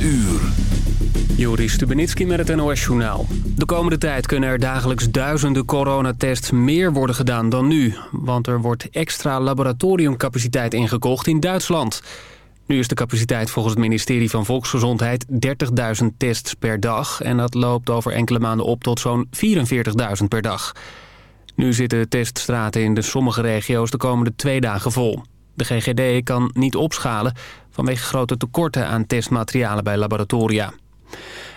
uur. Joris Stubenitski met het NOS-journaal. De komende tijd kunnen er dagelijks duizenden coronatests meer worden gedaan dan nu. Want er wordt extra laboratoriumcapaciteit ingekocht in Duitsland. Nu is de capaciteit volgens het ministerie van Volksgezondheid 30.000 tests per dag. En dat loopt over enkele maanden op tot zo'n 44.000 per dag. Nu zitten teststraten in de sommige regio's de komende twee dagen vol. De GGD kan niet opschalen vanwege grote tekorten aan testmaterialen bij laboratoria.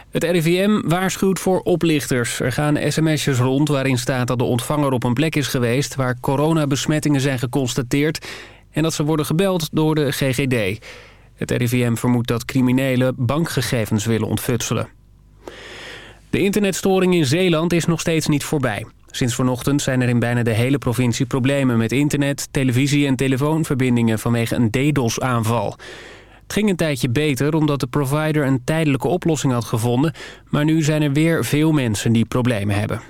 Het RIVM waarschuwt voor oplichters. Er gaan sms'jes rond waarin staat dat de ontvanger op een plek is geweest... waar coronabesmettingen zijn geconstateerd... en dat ze worden gebeld door de GGD. Het RIVM vermoedt dat criminelen bankgegevens willen ontfutselen. De internetstoring in Zeeland is nog steeds niet voorbij. Sinds vanochtend zijn er in bijna de hele provincie problemen met internet, televisie en telefoonverbindingen vanwege een DDoS-aanval. Het ging een tijdje beter omdat de provider een tijdelijke oplossing had gevonden, maar nu zijn er weer veel mensen die problemen hebben.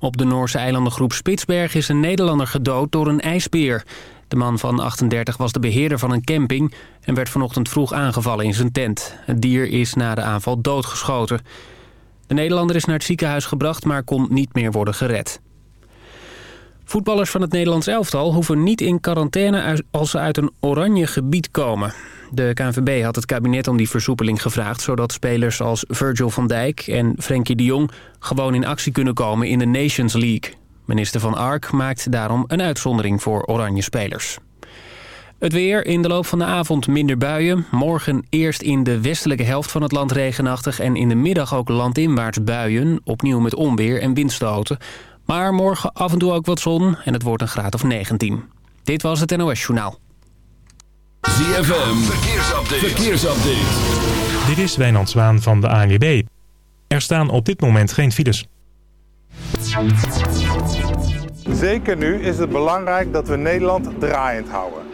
Op de Noorse eilandengroep Spitsberg is een Nederlander gedood door een ijsbeer. De man van 38 was de beheerder van een camping en werd vanochtend vroeg aangevallen in zijn tent. Het dier is na de aanval doodgeschoten. De Nederlander is naar het ziekenhuis gebracht, maar kon niet meer worden gered. Voetballers van het Nederlands elftal hoeven niet in quarantaine als ze uit een oranje gebied komen. De KNVB had het kabinet om die versoepeling gevraagd... zodat spelers als Virgil van Dijk en Frenkie de Jong... gewoon in actie kunnen komen in de Nations League. Minister Van Ark maakt daarom een uitzondering voor oranje spelers. Het weer, in de loop van de avond minder buien. Morgen eerst in de westelijke helft van het land regenachtig... en in de middag ook landinwaarts buien, opnieuw met onweer en windstoten. Maar morgen af en toe ook wat zon en het wordt een graad of 19. Dit was het NOS Journaal. ZFM, verkeersupdate. verkeersupdate. Dit is Wijnand Zwaan van de ANWB. Er staan op dit moment geen files. Zeker nu is het belangrijk dat we Nederland draaiend houden.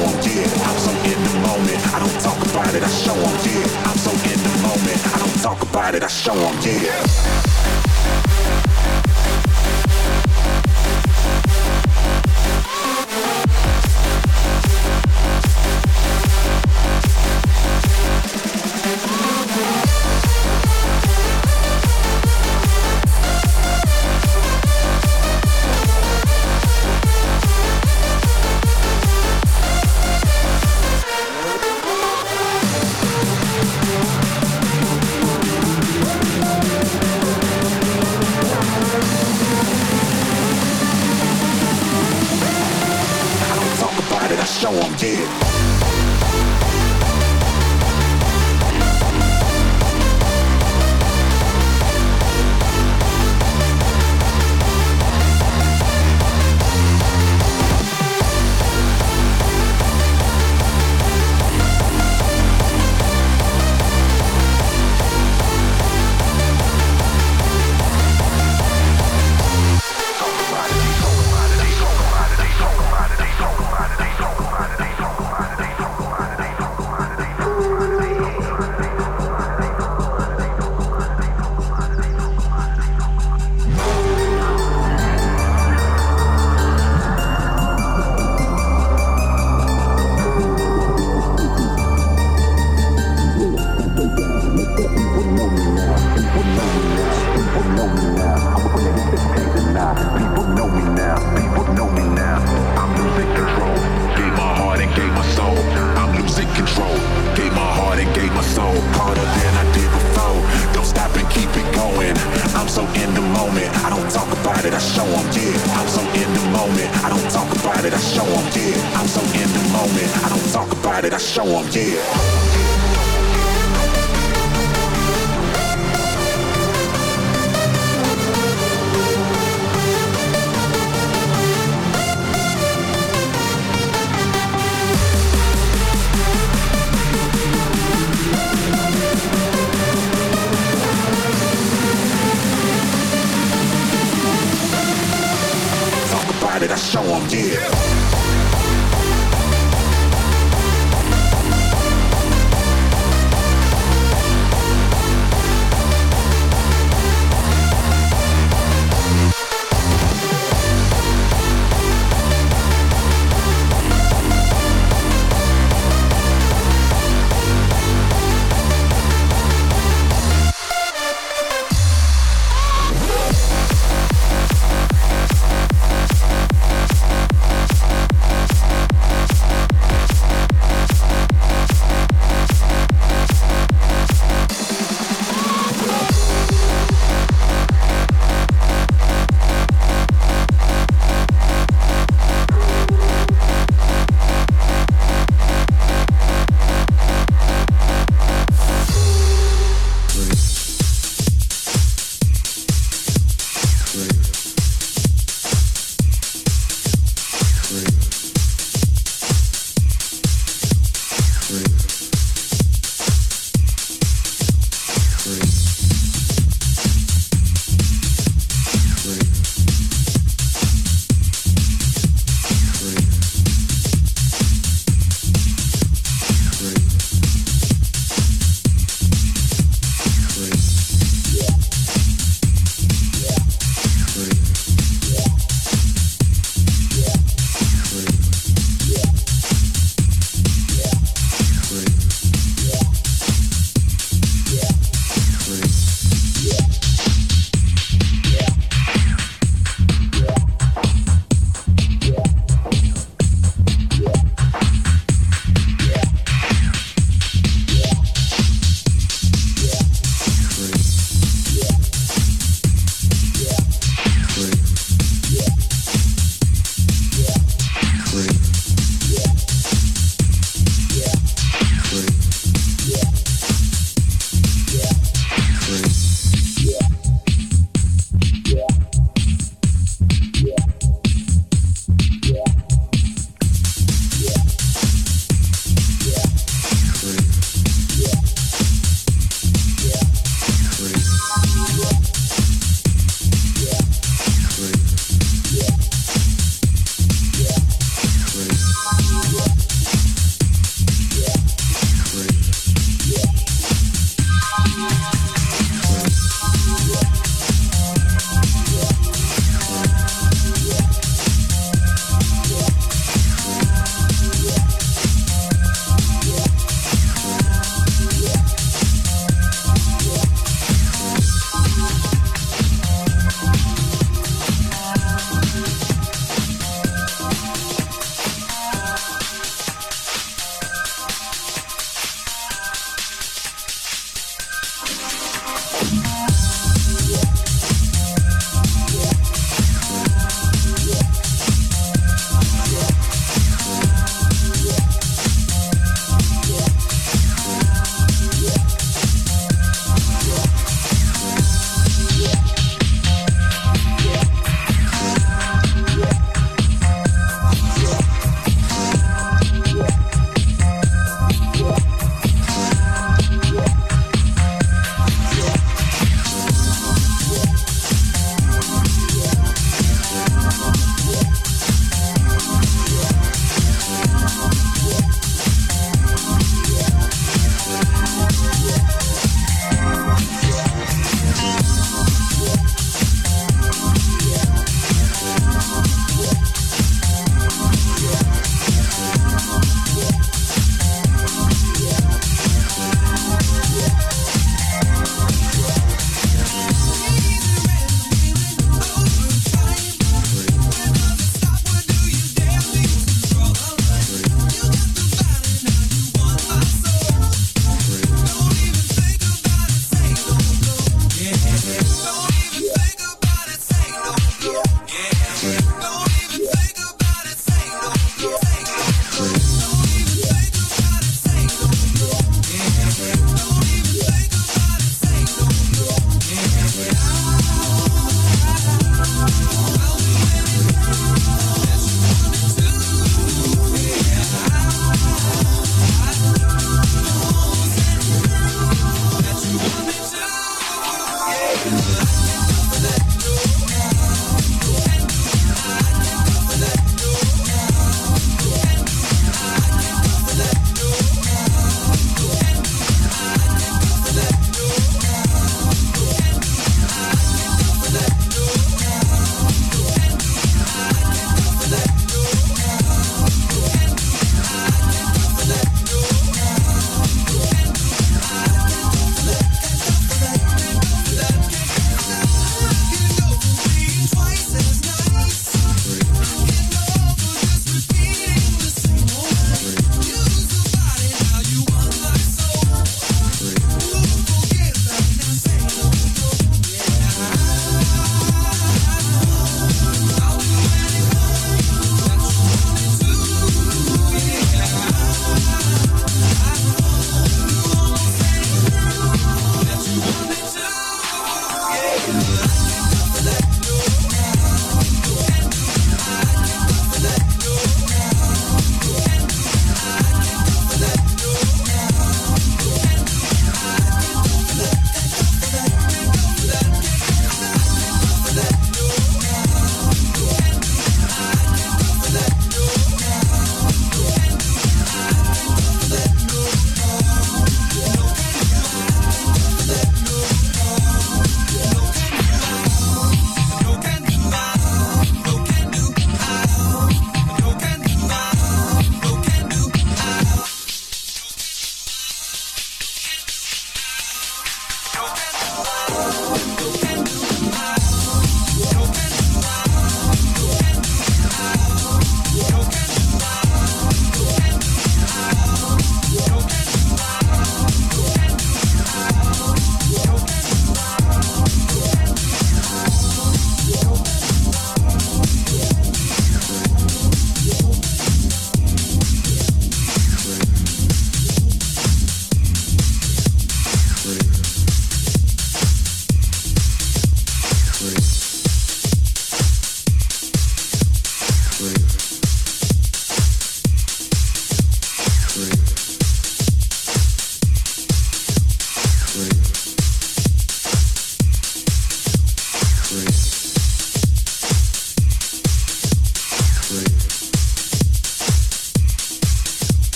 them, yeah, I'm so in the moment. I don't talk about it, I show them, yeah. I'm so in the moment. I don't talk about it, I show them, yeah. I show them, yeah, I'm so in the moment. I don't talk about it, I show them, yeah, I'm so in the moment. I don't talk about it, I show them, yeah.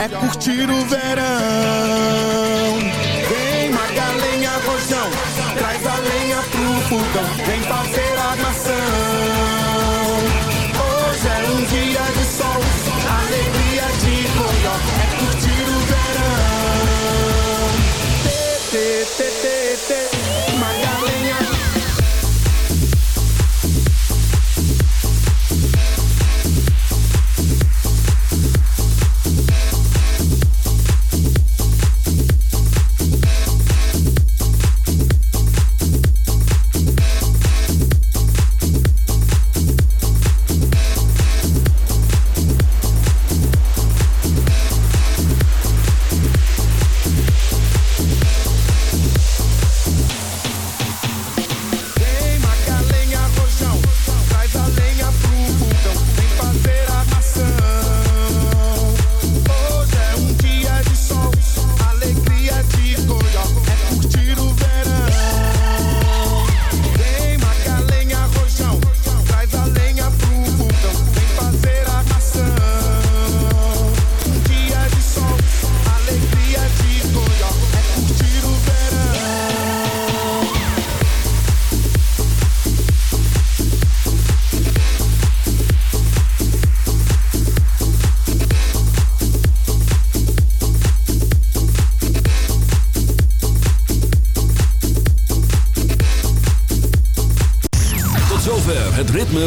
É curtir o verão. Vem Magalenha Rojão, traz a lenha pro fogão, vem fazer armação. Hoje é um dia